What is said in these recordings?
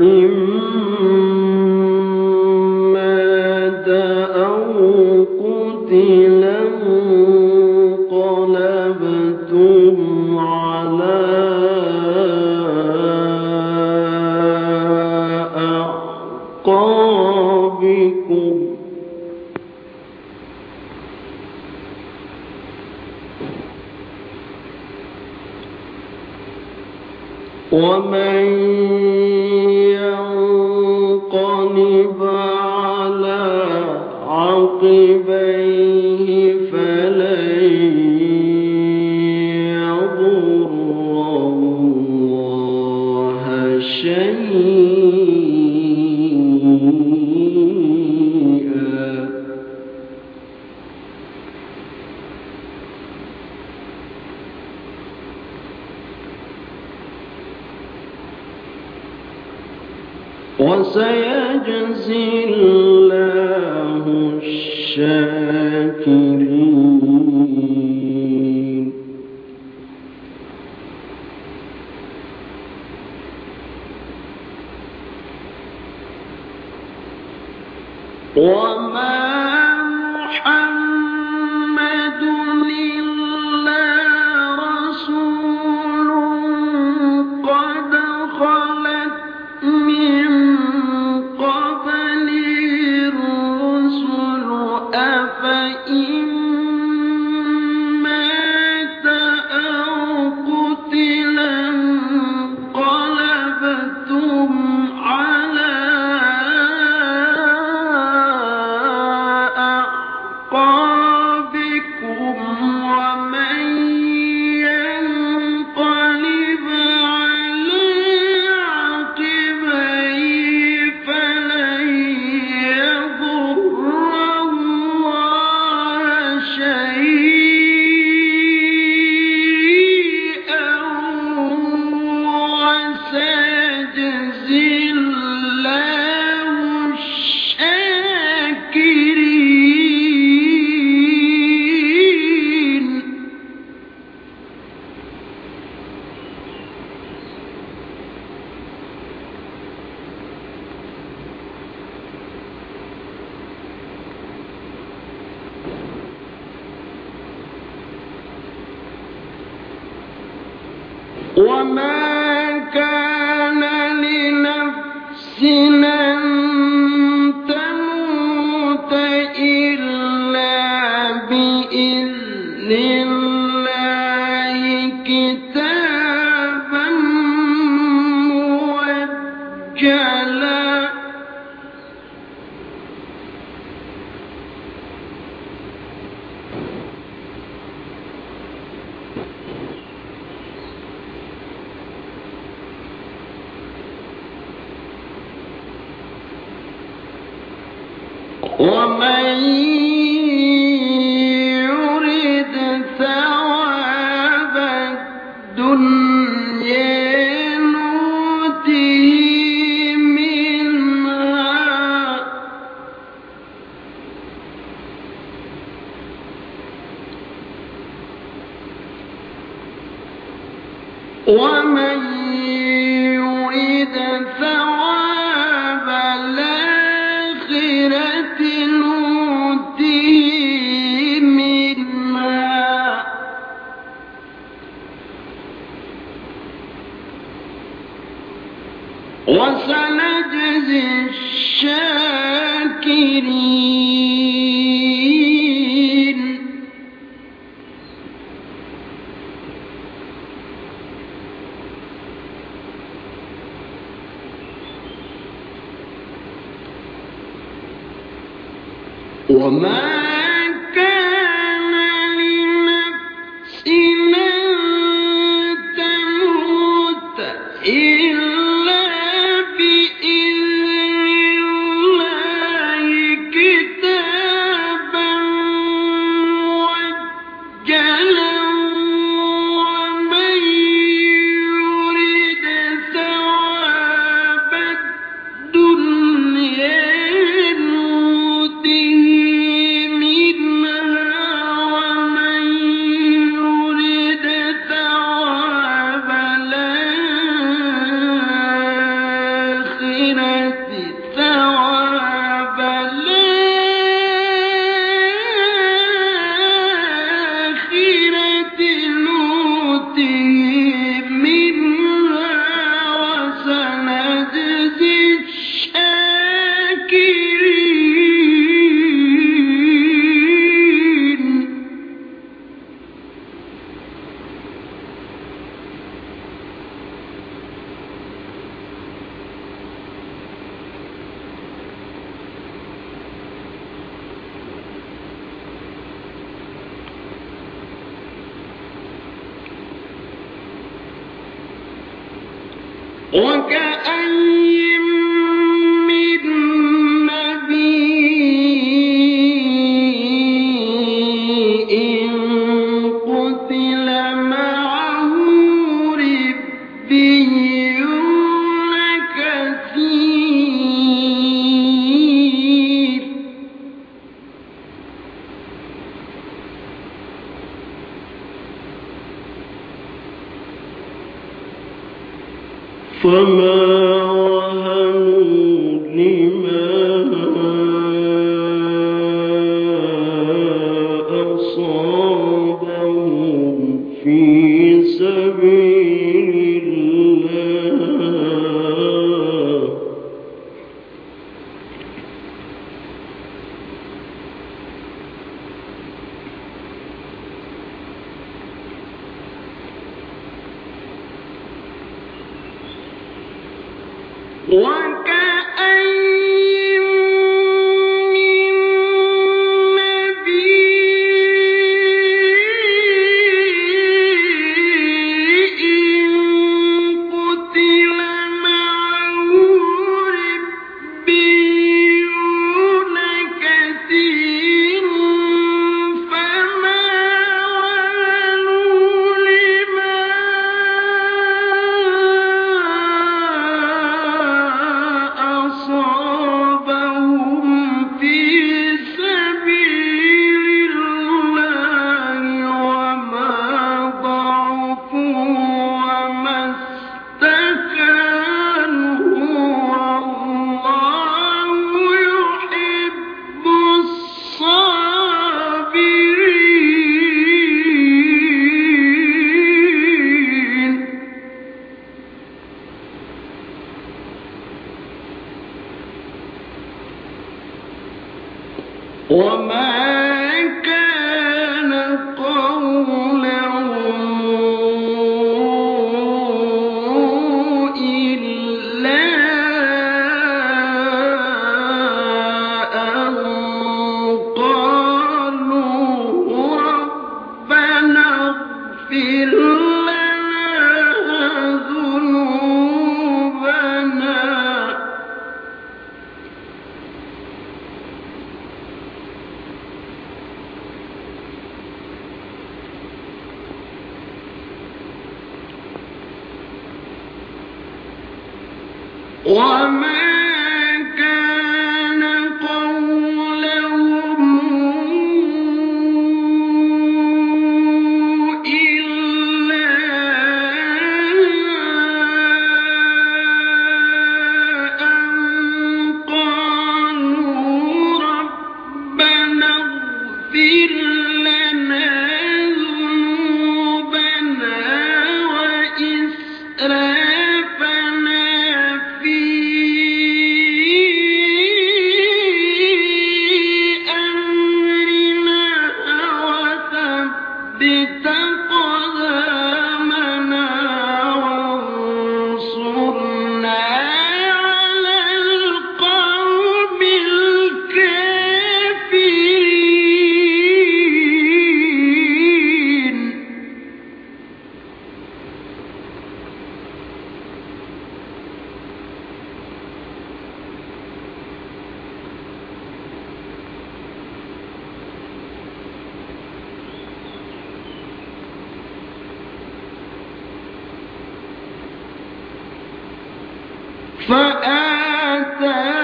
إِمَّا وسيجزي الله الشاكرين التالي للشاكرين. وما كان فآتاه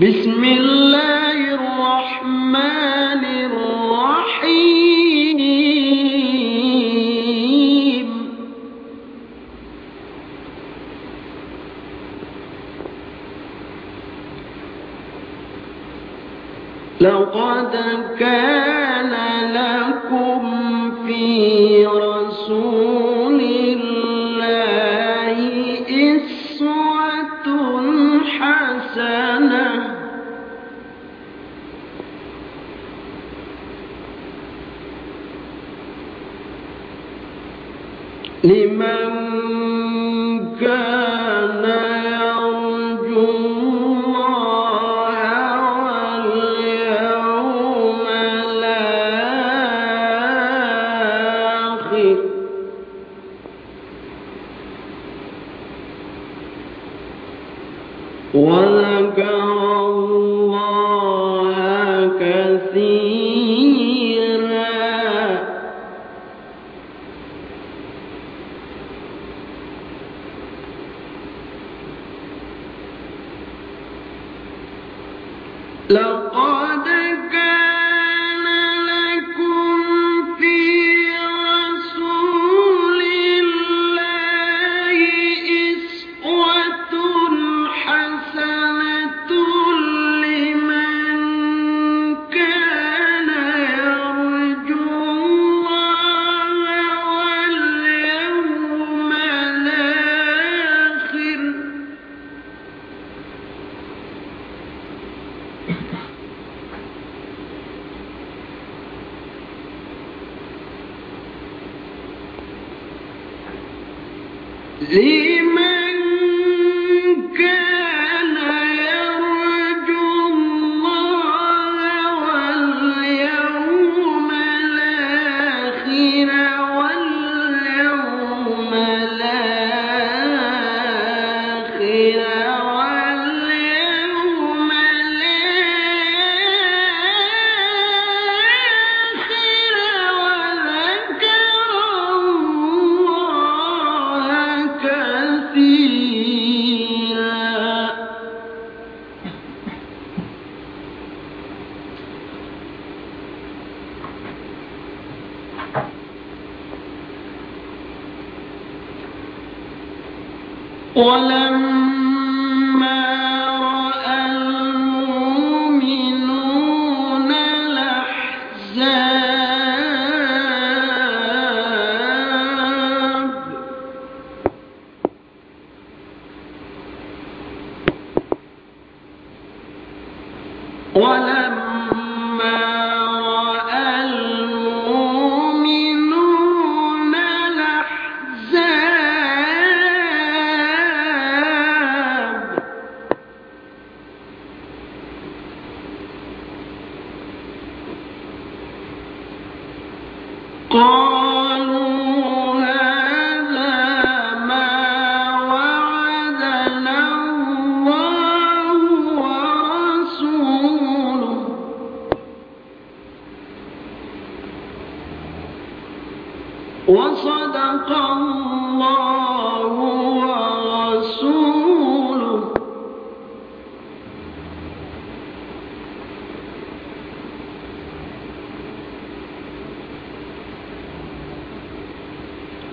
بسم الله الرحمن الرحيم. لقد كان وذكر لمن كان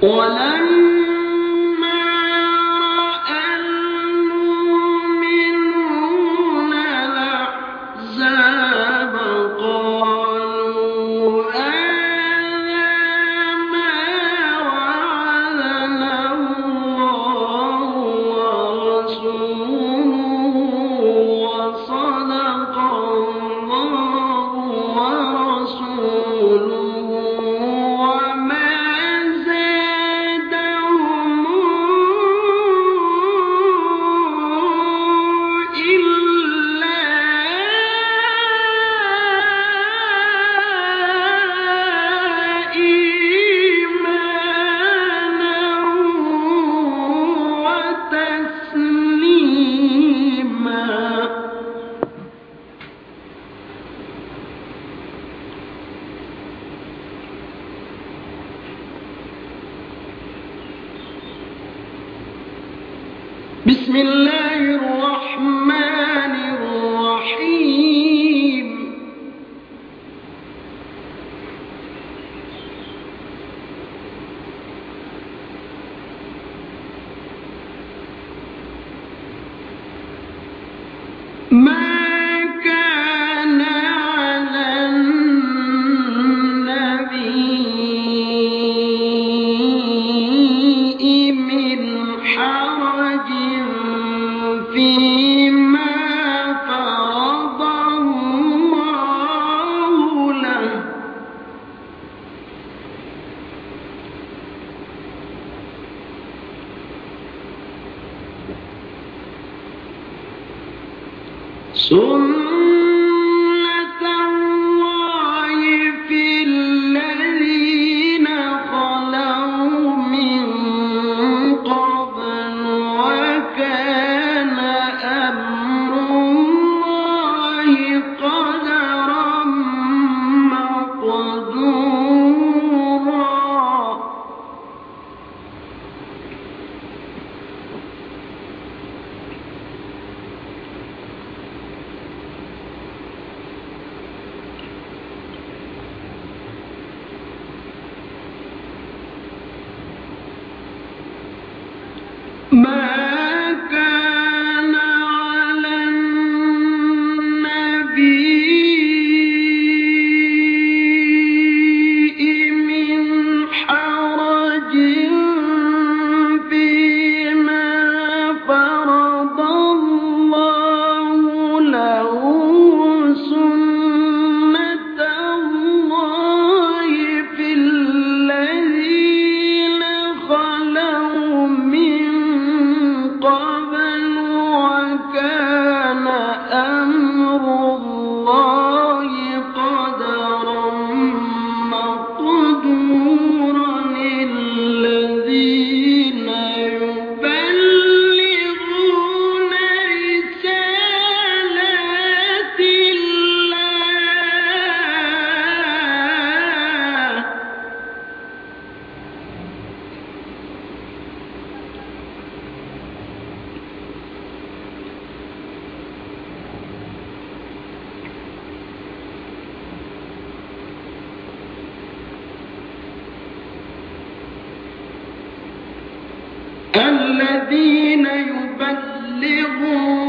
ولما بسم الله الرحمن يبلغون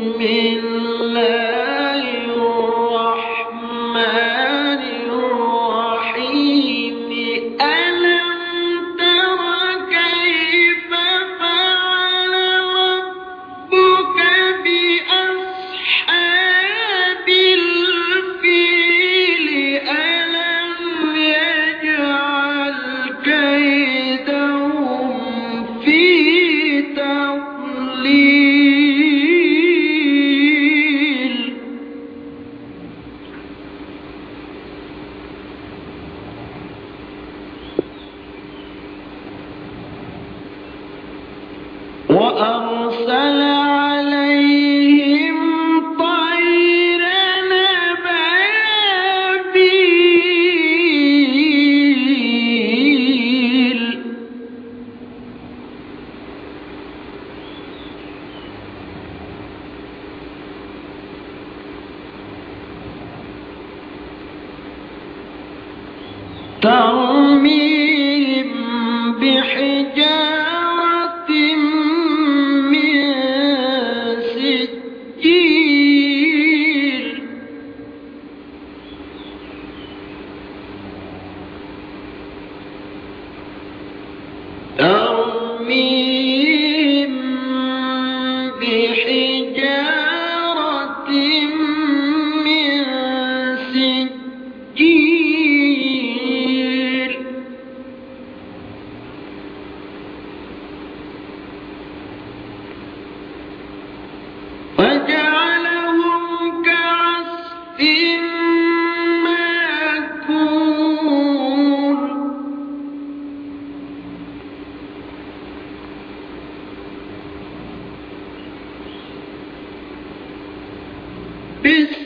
مؤمن بحجارة Peace.